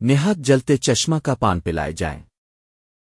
نہت جلتے چشمہ کا پان پلائے جائیں۔